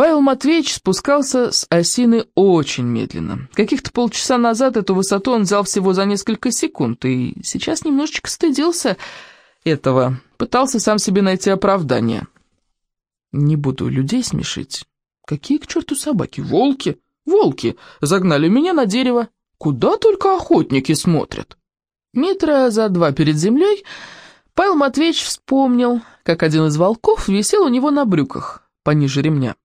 Павел Матвеевич спускался с осины очень медленно. Каких-то полчаса назад эту высоту он взял всего за несколько секунд, и сейчас немножечко стыдился этого, пытался сам себе найти оправдание. Не буду людей смешить. Какие к черту собаки? Волки? Волки загнали меня на дерево. Куда только охотники смотрят. Метра за два перед землей Павел Матвеевич вспомнил, как один из волков висел у него на брюках, пониже ремня.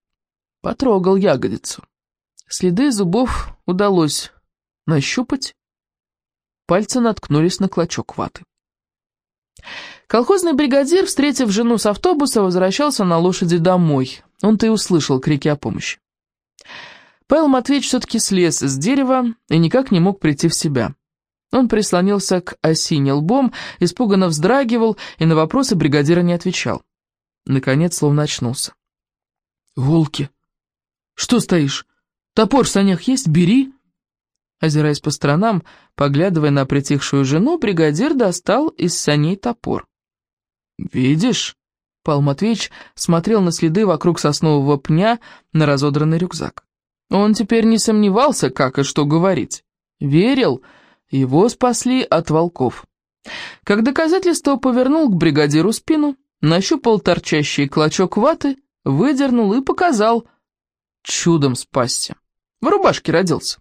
Потрогал ягодицу. Следы зубов удалось нащупать. Пальцы наткнулись на клочок ваты. Колхозный бригадир, встретив жену с автобуса, возвращался на лошади домой. Он-то и услышал крики о помощи. Павел Матвеевич все-таки слез с дерева и никак не мог прийти в себя. Он прислонился к осине лбом, испуганно вздрагивал и на вопросы бригадира не отвечал. Наконец, словно очнулся. «Волки! Что стоишь? Топор в санях есть? Бери!» Озираясь по сторонам, поглядывая на притихшую жену, бригадир достал из саней топор. «Видишь?» Павел Матвеевич смотрел на следы вокруг соснового пня на разодранный рюкзак. Он теперь не сомневался, как и что говорить. Верил, его спасли от волков. Как доказательство повернул к бригадиру спину, нащупал торчащий клочок ваты, выдернул и показал. Чудом спасся. В рубашке родился.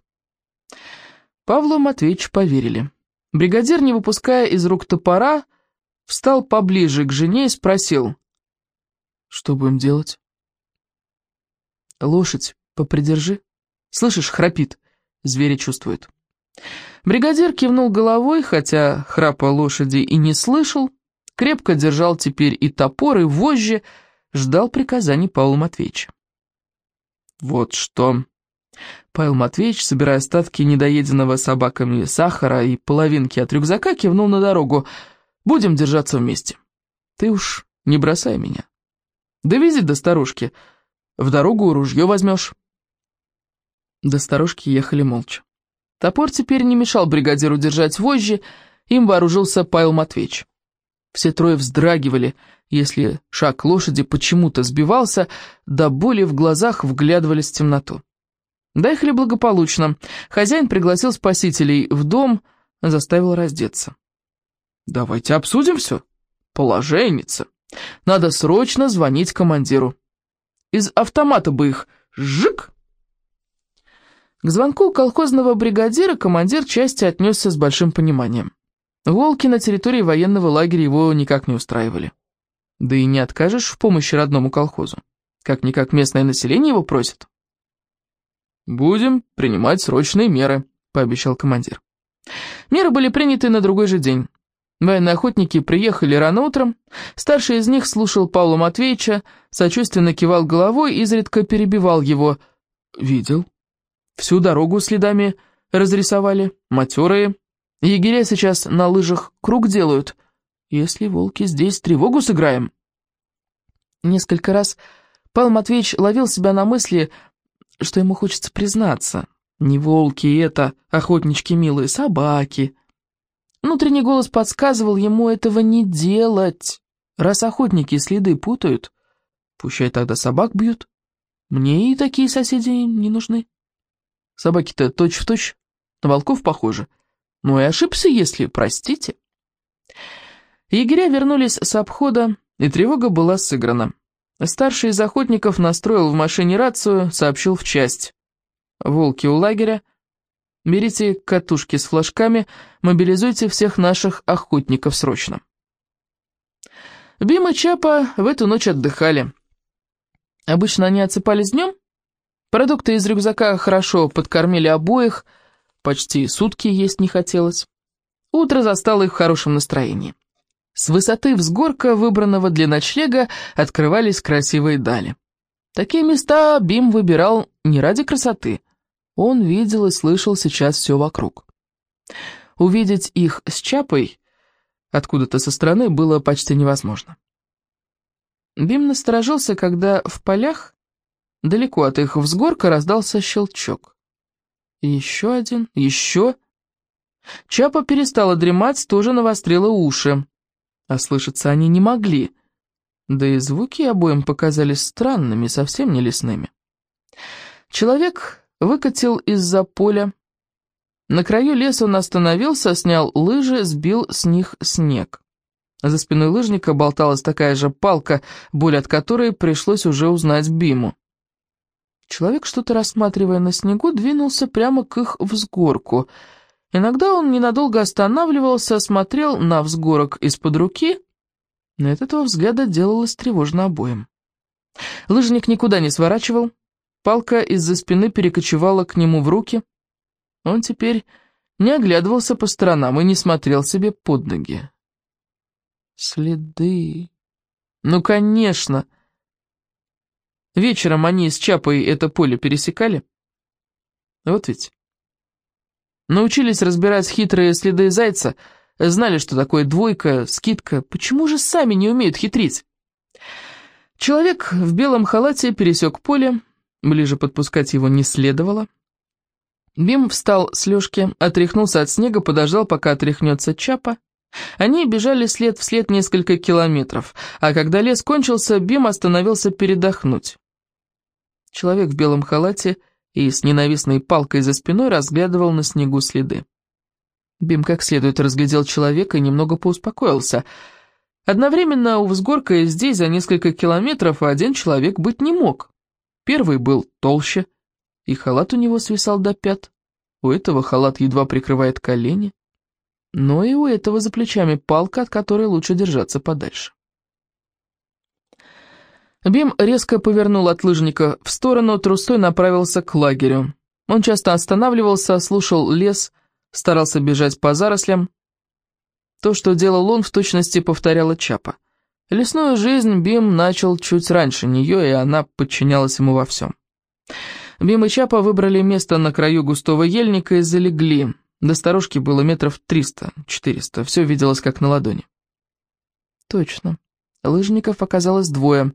Павлу Матвеевичу поверили. Бригадир, не выпуская из рук топора, встал поближе к жене и спросил. «Что будем делать?» «Лошадь попридержи. Слышишь, храпит. Звери чувствуют». Бригадир кивнул головой, хотя храпа лошади и не слышал, крепко держал теперь и топор, и вожжи, ждал приказаний Павла Матвеевича. «Вот что...» Павел Матвеевич, собирая остатки недоеденного собаками сахара и половинки от рюкзака, кивнул на дорогу. «Будем держаться вместе. Ты уж не бросай меня. Довези до старушки. В дорогу ружье возьмешь». До старушки ехали молча. Топор теперь не мешал бригадиру держать вожжи, им вооружился Павел Матвеевич. Все трое вздрагивали, если шаг лошади почему-то сбивался, до боли в глазах вглядывались в темноту. Доехали благополучно. Хозяин пригласил спасителей в дом, заставил раздеться. «Давайте обсудим все. Положенница. Надо срочно звонить командиру. Из автомата бы их жик!» К звонку колхозного бригадира командир части отнесся с большим пониманием. Волки на территории военного лагеря его никак не устраивали. Да и не откажешь в помощи родному колхозу. Как-никак местное население его просит. «Будем принимать срочные меры», — пообещал командир. Меры были приняты на другой же день. Военные охотники приехали рано утром. Старший из них слушал Павла Матвеевича, сочувственно кивал головой, и изредка перебивал его. «Видел. Всю дорогу следами разрисовали, матерые. Егеря сейчас на лыжах круг делают. Если волки здесь, тревогу сыграем». Несколько раз Павел Матвеевич ловил себя на мысли, что ему хочется признаться. Не волки это, охотнички милые, собаки. Внутренний голос подсказывал ему этого не делать. Раз охотники следы путают, пущай тогда собак бьют. Мне и такие соседи не нужны. Собаки-то точь-в-точь на волков похожи. Ну и ошибся, если, простите. Егеря вернулись с обхода, и тревога была сыграна. Старший из охотников настроил в машине рацию, сообщил в часть. «Волки у лагеря. Берите катушки с флажками, мобилизуйте всех наших охотников срочно». Бим и Чапа в эту ночь отдыхали. Обычно они отсыпались днем. Продукты из рюкзака хорошо подкормили обоих, почти сутки есть не хотелось. Утро застало их в хорошем настроении. С высоты взгорка, выбранного для ночлега, открывались красивые дали. Такие места Бим выбирал не ради красоты. Он видел и слышал сейчас все вокруг. Увидеть их с Чапой откуда-то со стороны было почти невозможно. Бим насторожился, когда в полях, далеко от их взгорка, раздался щелчок. Еще один, еще... Чапа перестала дремать, тоже навострила уши. А слышаться они не могли. Да и звуки обоим показались странными, совсем не лесными. Человек выкатил из-за поля. На краю леса он остановился, снял лыжи, сбил с них снег. За спиной лыжника болталась такая же палка, боль от которой пришлось уже узнать Биму. Человек, что-то рассматривая на снегу, двинулся прямо к их взгорку. Иногда он ненадолго останавливался, смотрел на взгорок из-под руки, но от этого взгляда делалось тревожно обоим. Лыжник никуда не сворачивал, палка из-за спины перекочевала к нему в руки. Он теперь не оглядывался по сторонам и не смотрел себе под ноги. Следы. Ну, конечно. Вечером они с Чапой это поле пересекали. Вот ведь. Научились разбирать хитрые следы зайца, знали, что такое двойка, скидка. Почему же сами не умеют хитрить? Человек в белом халате пересек поле, ближе подпускать его не следовало. Бим встал с лёжки, отряхнулся от снега, подождал, пока отряхнется Чапа. Они бежали след вслед несколько километров, а когда лес кончился, Бим остановился передохнуть. Человек в белом халате и с ненавистной палкой за спиной разглядывал на снегу следы. Бим как следует разглядел человека и немного поуспокоился. Одновременно у взгорка и здесь за несколько километров один человек быть не мог. Первый был толще, и халат у него свисал до пят. У этого халат едва прикрывает колени но и у этого за плечами палка, от которой лучше держаться подальше. Бим резко повернул от лыжника в сторону, трустой направился к лагерю. Он часто останавливался, слушал лес, старался бежать по зарослям. То, что делал он, в точности повторяла Чапа. Лесную жизнь Бим начал чуть раньше нее, и она подчинялась ему во всем. Бим и Чапа выбрали место на краю густого ельника и залегли. До сторожки было метров триста-четыреста, все виделось как на ладони. Точно, лыжников оказалось двое,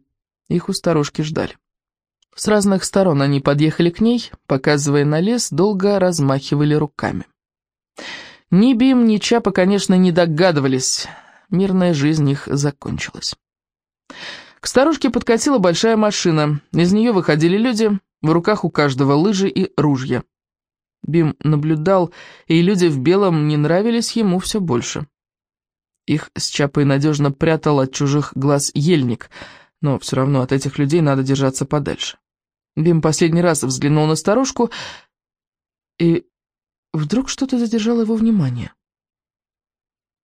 их у сторожки ждали. С разных сторон они подъехали к ней, показывая на лес, долго размахивали руками. Ни Бим, ни Чапа, конечно, не догадывались, мирная жизнь их закончилась. К сторожке подкатила большая машина, из нее выходили люди, в руках у каждого лыжи и ружья. Бим наблюдал, и люди в белом не нравились ему все больше. Их с Чапой надежно прятал от чужих глаз ельник, но все равно от этих людей надо держаться подальше. Бим последний раз взглянул на старушку, и вдруг что-то задержало его внимание.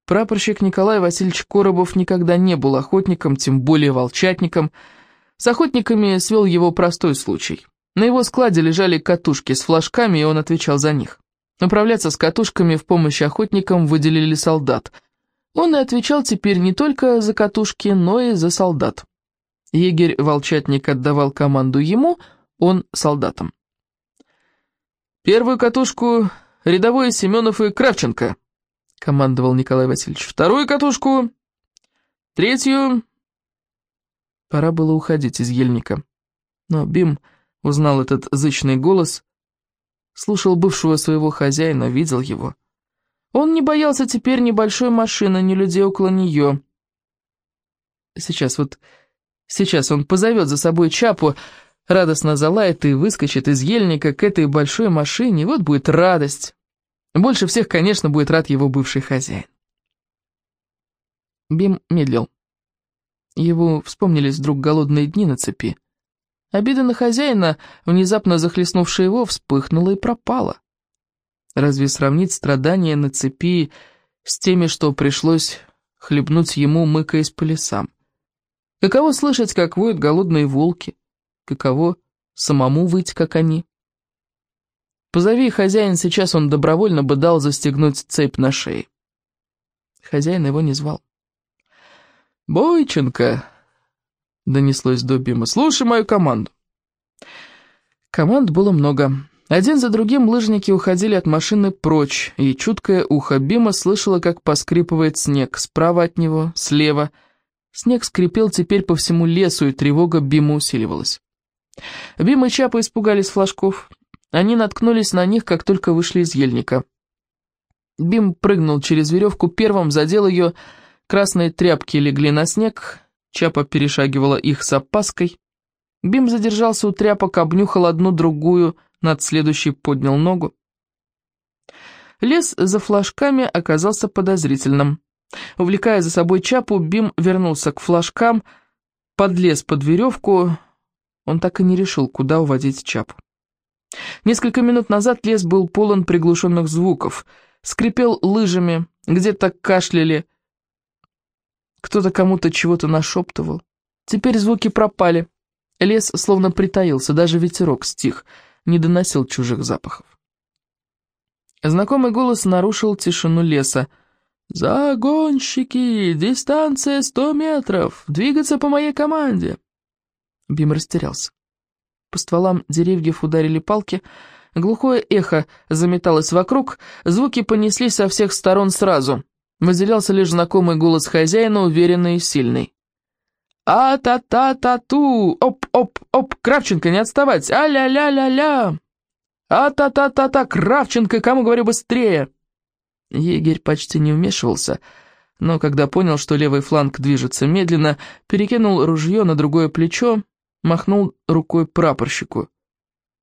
Прапорщик Николай Васильевич Коробов никогда не был охотником, тем более волчатником. С охотниками свел его простой случай. На его складе лежали катушки с флажками, и он отвечал за них. Управляться с катушками в помощь охотникам выделили солдат. Он и отвечал теперь не только за катушки, но и за солдат. Егерь-волчатник отдавал команду ему, он солдатам. «Первую катушку рядовой Семенов и Кравченко», — командовал Николай Васильевич. «Вторую катушку, третью...» Пора было уходить из ельника. Но Бим Узнал этот зычный голос, слушал бывшего своего хозяина, видел его. Он не боялся теперь ни большой машины, ни людей около нее. Сейчас вот, сейчас он позовет за собой Чапу, радостно залает и выскочит из ельника к этой большой машине, вот будет радость. Больше всех, конечно, будет рад его бывший хозяин. Бим медлил. Его вспомнились вдруг голодные дни на цепи. Обида на хозяина, внезапно захлестнувшая его, вспыхнула и пропала. Разве сравнить страдания на цепи с теми, что пришлось хлебнуть ему, мыкаясь по лесам? Каково слышать, как воют голодные волки? Каково самому выть, как они? Позови хозяин, сейчас он добровольно бы дал застегнуть цепь на шее. Хозяин его не звал. «Бойченко!» донеслось до Бима. «Слушай мою команду». Команд было много. Один за другим лыжники уходили от машины прочь, и чуткое ухо Бима слышало, как поскрипывает снег, справа от него, слева. Снег скрипел теперь по всему лесу, и тревога Бима усиливалась. Бим и Чапа испугались флажков. Они наткнулись на них, как только вышли из ельника. Бим прыгнул через веревку, первым задел ее, красные тряпки легли на снег, Чапа перешагивала их с опаской. Бим задержался у тряпок, обнюхал одну-другую, над следующей поднял ногу. Лес за флажками оказался подозрительным. Увлекая за собой чапу, Бим вернулся к флажкам, подлез под веревку. Он так и не решил, куда уводить чапу. Несколько минут назад лес был полон приглушенных звуков. Скрипел лыжами, где-то кашляли, кто-то кому-то чего-то нашептывал. Теперь звуки пропали. Лес словно притаился, даже ветерок стих, не доносил чужих запахов. Знакомый голос нарушил тишину леса. «Загонщики! Дистанция сто метров! Двигаться по моей команде!» Бим растерялся. По стволам деревьев ударили палки, глухое эхо заметалось вокруг, звуки понеслись со всех сторон сразу. Выделялся лишь знакомый голос хозяина, уверенный и сильный. «А-та-та-та-ту! Оп-оп-оп! Кравченко, не отставать! А-ля-ля-ля-ля!» «А-та-та-та-та! Кравченко, кому говорю быстрее!» Егерь почти не вмешивался, но когда понял, что левый фланг движется медленно, перекинул ружье на другое плечо, махнул рукой прапорщику.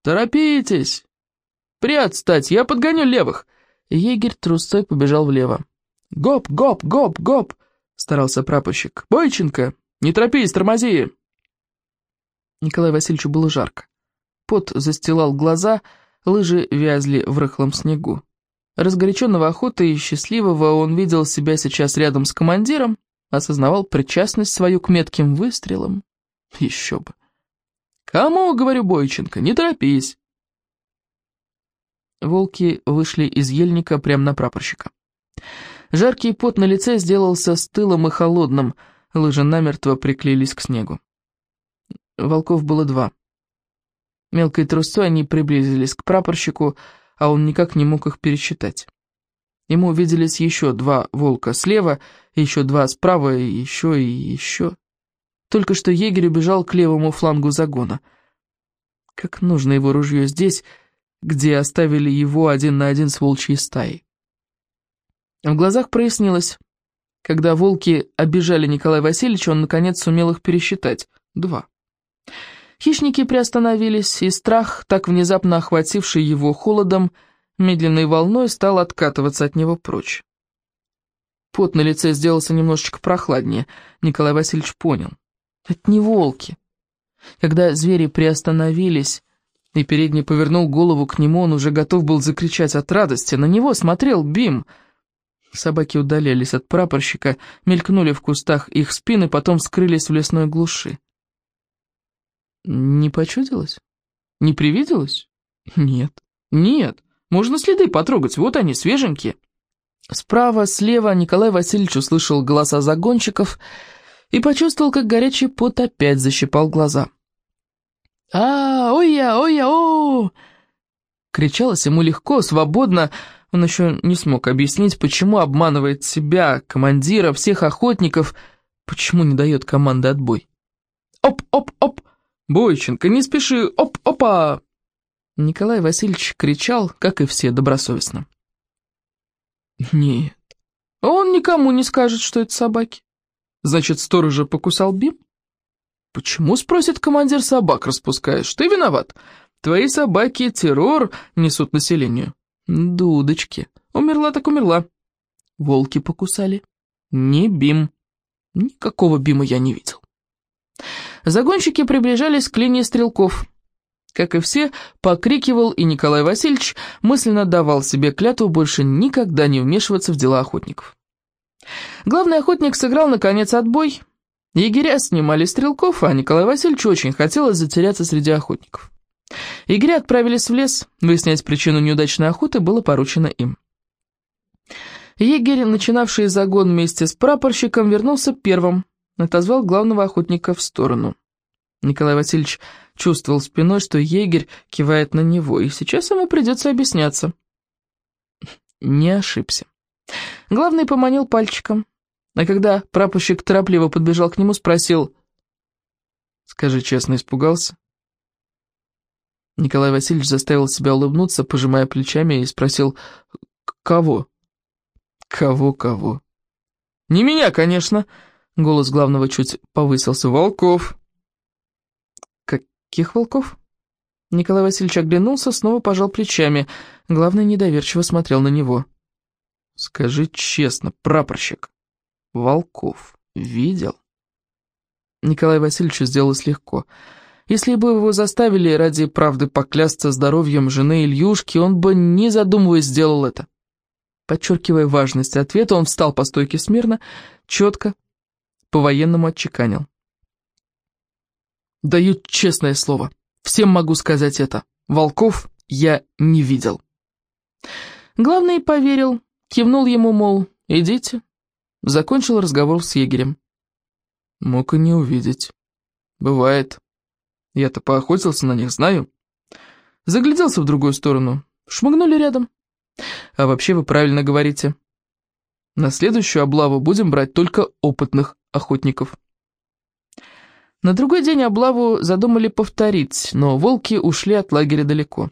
«Торопитесь! Приотстать, я подгоню левых!» Егерь трусцой побежал влево. «Гоп, гоп, гоп, гоп!» — старался прапорщик. «Бойченко, не торопись, тормози!» Николаю Васильевичу было жарко. Пот застилал глаза, лыжи вязли в рыхлом снегу. Разгоряченного охотой и счастливого он видел себя сейчас рядом с командиром, осознавал причастность свою к метким выстрелам. Еще бы. «Кому, — говорю, Бойченко, — не торопись!» Волки вышли из ельника прямо на прапорщика. Жаркий пот на лице сделался стылым и холодным, лыжи намертво приклеились к снегу. Волков было два. Мелкой трусцой они приблизились к прапорщику, а он никак не мог их пересчитать. Ему увиделись еще два волка слева, еще два справа, и еще и еще. Только что егерь убежал к левому флангу загона. Как нужно его ружье здесь, где оставили его один на один с волчьей стаей. В глазах прояснилось. Когда волки обижали Николая Васильевича, он, наконец, сумел их пересчитать. Два. Хищники приостановились, и страх, так внезапно охвативший его холодом, медленной волной стал откатываться от него прочь. Пот на лице сделался немножечко прохладнее. Николай Васильевич понял. Это не волки. Когда звери приостановились, и передний повернул голову к нему, он уже готов был закричать от радости. На него смотрел Бим — Собаки удалялись от прапорщика, мелькнули в кустах их спины, потом скрылись в лесной глуши. Не почудилось? Не привиделось? Нет. Нет. Можно следы потрогать, вот они, свеженькие. Справа, слева Николай Васильевич услышал голоса загонщиков и почувствовал, как горячий пот опять защипал глаза. «А, ой-я, ой-я, о!» Кричалось ему легко, свободно, он еще не смог объяснить, почему обманывает себя, командира, всех охотников, почему не дает команды отбой. «Оп-оп-оп! Бойченко, не спеши! Оп-опа!» Николай Васильевич кричал, как и все, добросовестно. «Нет, он никому не скажет, что это собаки. Значит, сторожа покусал Бим?» «Почему, — спросит командир, — собак распускаешь? Ты виноват. Твои собаки террор несут населению». Дудочки. Умерла так умерла. Волки покусали. Не Бим. Никакого Бима я не видел. Загонщики приближались к линии стрелков. Как и все, покрикивал и Николай Васильевич мысленно давал себе клятву больше никогда не вмешиваться в дела охотников. Главный охотник сыграл, наконец, отбой. Егеря снимали стрелков, а Николай Васильевич очень хотелось затеряться среди охотников. Игоря отправились в лес, выяснять причину неудачной охоты было поручено им. Егерь, начинавший загон вместе с прапорщиком, вернулся первым, отозвал главного охотника в сторону. Николай Васильевич чувствовал спиной, что егерь кивает на него, и сейчас ему придется объясняться. Не ошибся. Главный поманил пальчиком, а когда прапорщик торопливо подбежал к нему, спросил, «Скажи честно, испугался?» Николай Васильевич заставил себя улыбнуться, пожимая плечами, и спросил «Кого?» «Кого-кого?» «Не меня, конечно!» Голос главного чуть повысился. «Волков!» Каких волков? Николай Васильевич оглянулся, снова пожал плечами. Главный недоверчиво смотрел на него. «Скажи честно, прапорщик, волков видел?» Николай Васильевич сделалось легко. Если бы его заставили ради правды поклясться здоровьем жены Ильюшки, он бы, не задумываясь, сделал это. Подчеркивая важность ответа, он встал по стойке смирно, четко, по-военному отчеканил. «Даю честное слово». Всем могу сказать это. Волков я не видел. Главный поверил, кивнул ему, мол, идите. Закончил разговор с егерем. Мог и не увидеть. Бывает. Я-то поохотился на них, знаю. Загляделся в другую сторону. Шмыгнули рядом. А вообще вы правильно говорите. На следующую облаву будем брать только опытных охотников. На другой день облаву задумали повторить, но волки ушли от лагеря далеко.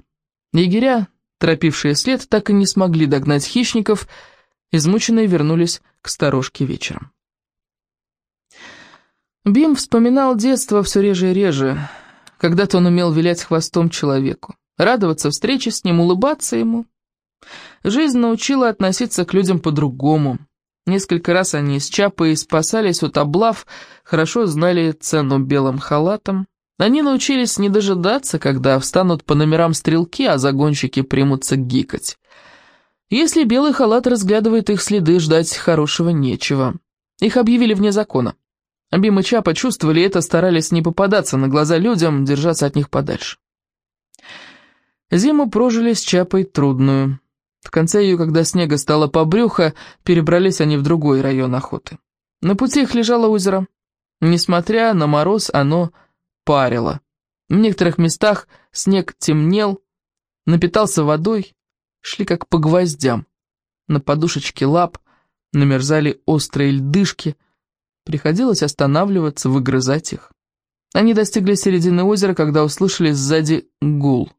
Егеря, торопившие след, так и не смогли догнать хищников, измученные вернулись к сторожке вечером. Бим вспоминал детство все реже и реже. Когда-то он умел вилять хвостом человеку, радоваться встрече с ним, улыбаться ему. Жизнь научила относиться к людям по-другому. Несколько раз они с Чапой спасались от облав, хорошо знали цену белым халатам. Они научились не дожидаться, когда встанут по номерам стрелки, а загонщики примутся гикать. Если белый халат разглядывает их следы, ждать хорошего нечего. Их объявили вне закона. Бим и Чапа чувствовали это, старались не попадаться на глаза людям, держаться от них подальше. Зиму прожили с Чапой трудную. В конце ее, когда снега стало по брюхо, перебрались они в другой район охоты. На пути их лежало озеро. Несмотря на мороз, оно парило. В некоторых местах снег темнел, напитался водой, шли как по гвоздям. На подушечке лап намерзали острые льдышки, приходилось останавливаться, выгрызать их. Они достигли середины озера, когда услышали сзади гул.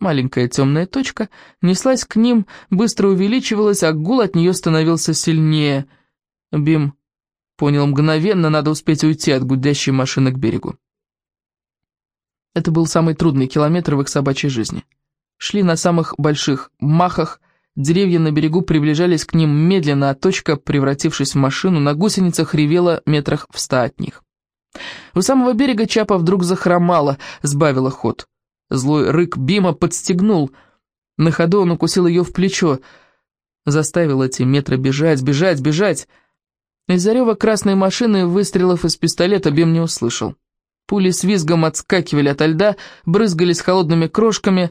Маленькая темная точка неслась к ним, быстро увеличивалась, а гул от нее становился сильнее. Бим понял мгновенно, надо успеть уйти от гудящей машины к берегу. Это был самый трудный километр в их собачьей жизни. Шли на самых больших махах, деревья на берегу приближались к ним медленно, а точка, превратившись в машину, на гусеницах ревела метрах в ста от них. У самого берега Чапа вдруг захромала, сбавила ход. Злой рык Бима подстегнул. На ходу он укусил ее в плечо. Заставил эти метры бежать, бежать, бежать. Из-за рева красной машины выстрелов из пистолета Бим не услышал. Пули с визгом отскакивали от льда, брызгались холодными крошками.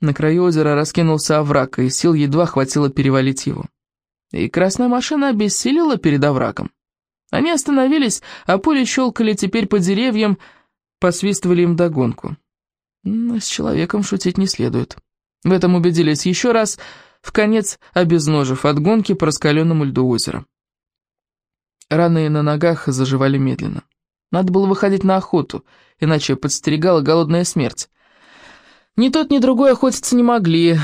На краю озера раскинулся овраг, и сил едва хватило перевалить его. И красная машина обессилила перед оврагом. Они остановились, а пули щелкали теперь по деревьям, посвистывали им догонку. С человеком шутить не следует. В этом убедились еще раз, в конец обезножив от гонки по раскаленному льду озера. Раны на ногах заживали медленно. Надо было выходить на охоту, иначе подстерегала голодная смерть. Ни тот, ни другой охотиться не могли.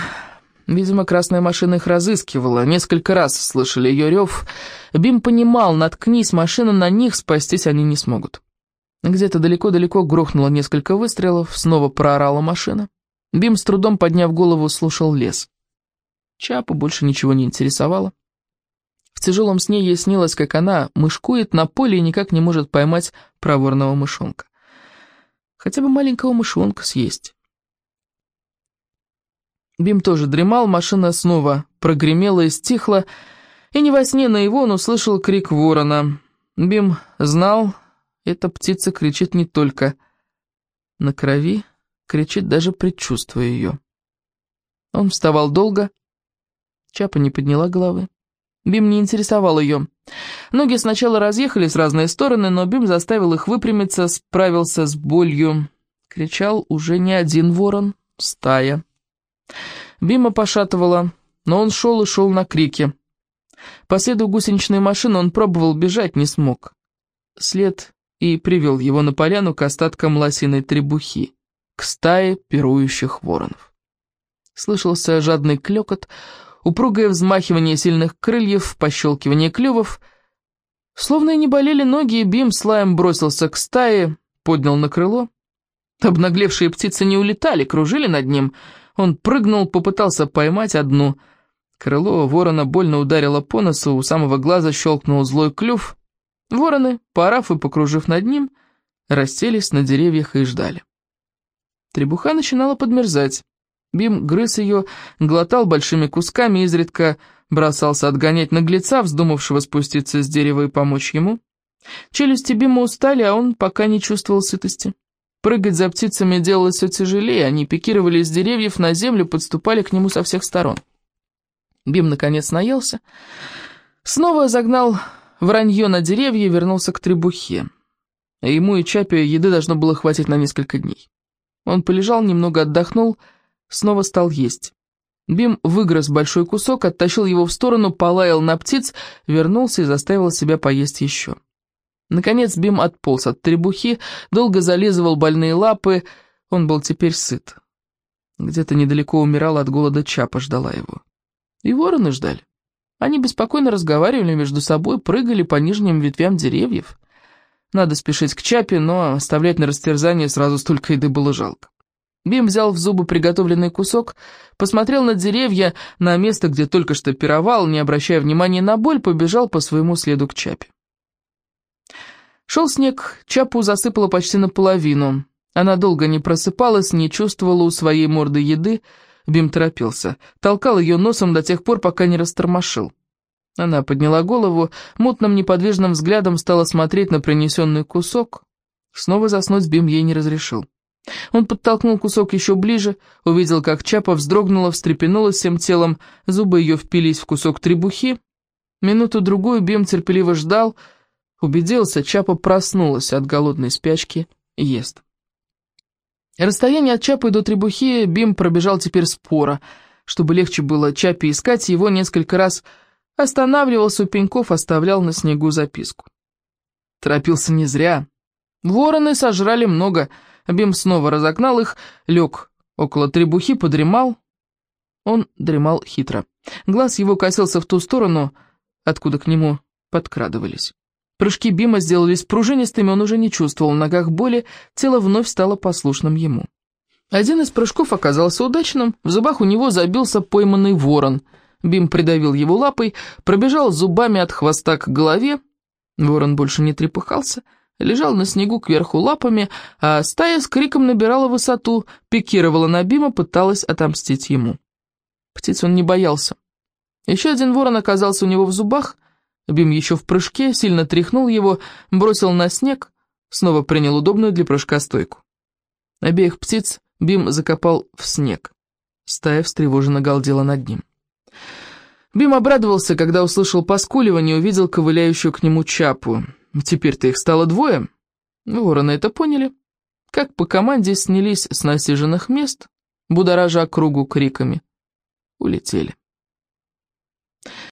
Видимо, красная машина их разыскивала. Несколько раз слышали ее рев. Бим понимал, наткнись машина на них, спастись они не смогут. Где-то далеко-далеко грохнуло несколько выстрелов, снова проорала машина. Бим с трудом, подняв голову, слушал лес. Чапа больше ничего не интересовало. В тяжелом сне ей снилось, как она мышкует на поле и никак не может поймать проворного мышонка. Хотя бы маленького мышонка съесть. Бим тоже дремал, машина снова прогремела и стихла, и не во сне на его он услышал крик ворона. Бим знал, эта птица кричит не только на крови, кричит даже предчувствуя ее. Он вставал долго, Чапа не подняла головы. Бим не интересовал ее. Ноги сначала разъехались в разные стороны, но Бим заставил их выпрямиться, справился с болью. Кричал уже не один ворон, стая. Бима пошатывала, но он шел и шел на крики. По следу гусеничной машины он пробовал бежать, не смог. След и привел его на поляну к остаткам лосиной требухи, к стае пирующих воронов. Слышался жадный клекот, упругое взмахивание сильных крыльев, пощелкивание клювов. Словно и не болели ноги, Бим с лаем бросился к стае, поднял на крыло. Обнаглевшие птицы не улетали, кружили над ним. Он прыгнул, попытался поймать одну. Крыло ворона больно ударило по носу, у самого глаза щелкнул злой клюв. Вороны, поорав и покружив над ним, расселись на деревьях и ждали. Требуха начинала подмерзать. Бим грыз ее, глотал большими кусками, изредка бросался отгонять наглеца, вздумавшего спуститься с дерева и помочь ему. Челюсти Бима устали, а он пока не чувствовал сытости. Прыгать за птицами делалось все тяжелее, они пикировали с деревьев на землю, подступали к нему со всех сторон. Бим, наконец, наелся, снова загнал вранье на деревья вернулся к требухе. Ему и Чапе еды должно было хватить на несколько дней. Он полежал, немного отдохнул, снова стал есть. Бим выгрыз большой кусок, оттащил его в сторону, полаял на птиц, вернулся и заставил себя поесть еще. Наконец Бим отполз от требухи, долго зализывал больные лапы, он был теперь сыт. Где-то недалеко умирала от голода Чапа, ждала его. И вороны ждали. Они беспокойно разговаривали между собой, прыгали по нижним ветвям деревьев. Надо спешить к Чапе, но оставлять на растерзание сразу столько еды было жалко. Бим взял в зубы приготовленный кусок, посмотрел на деревья, на место, где только что пировал, не обращая внимания на боль, побежал по своему следу к Чапе. Шел снег, Чапу засыпало почти наполовину. Она долго не просыпалась, не чувствовала у своей морды еды. Бим торопился, толкал ее носом до тех пор, пока не растормошил. Она подняла голову, мутным неподвижным взглядом стала смотреть на принесенный кусок. Снова заснуть Бим ей не разрешил. Он подтолкнул кусок еще ближе, увидел, как Чапа вздрогнула, встрепенулась всем телом, зубы ее впились в кусок требухи. Минуту-другую Бим терпеливо ждал, убедился, Чапа проснулась от голодной спячки и ест. Расстояние от Чапы до требухи Бим пробежал теперь спора. Чтобы легче было Чапе искать, его несколько раз останавливался у пеньков, оставлял на снегу записку. Торопился не зря. Вороны сожрали много, Бим снова разогнал их, лег около требухи, подремал. Он дремал хитро. Глаз его косился в ту сторону, откуда к нему подкрадывались. Прыжки Бима сделались пружинистыми, он уже не чувствовал в ногах боли, тело вновь стало послушным ему. Один из прыжков оказался удачным, в зубах у него забился пойманный ворон. Бим придавил его лапой, пробежал зубами от хвоста к голове. Ворон больше не трепыхался, лежал на снегу кверху лапами, а стая с криком набирала высоту, пикировала на Бима, пыталась отомстить ему. Птиц он не боялся. Еще один ворон оказался у него в зубах — Бим еще в прыжке сильно тряхнул его, бросил на снег, снова принял удобную для прыжка стойку. Обеих птиц Бим закопал в снег. Стая встревоженно галдела над ним. Бим обрадовался, когда услышал поскуливание и увидел ковыляющую к нему чапу. Теперь-то их стало двое. Вороны это поняли. Как по команде снялись с насиженных мест, будоража округу криками. Улетели.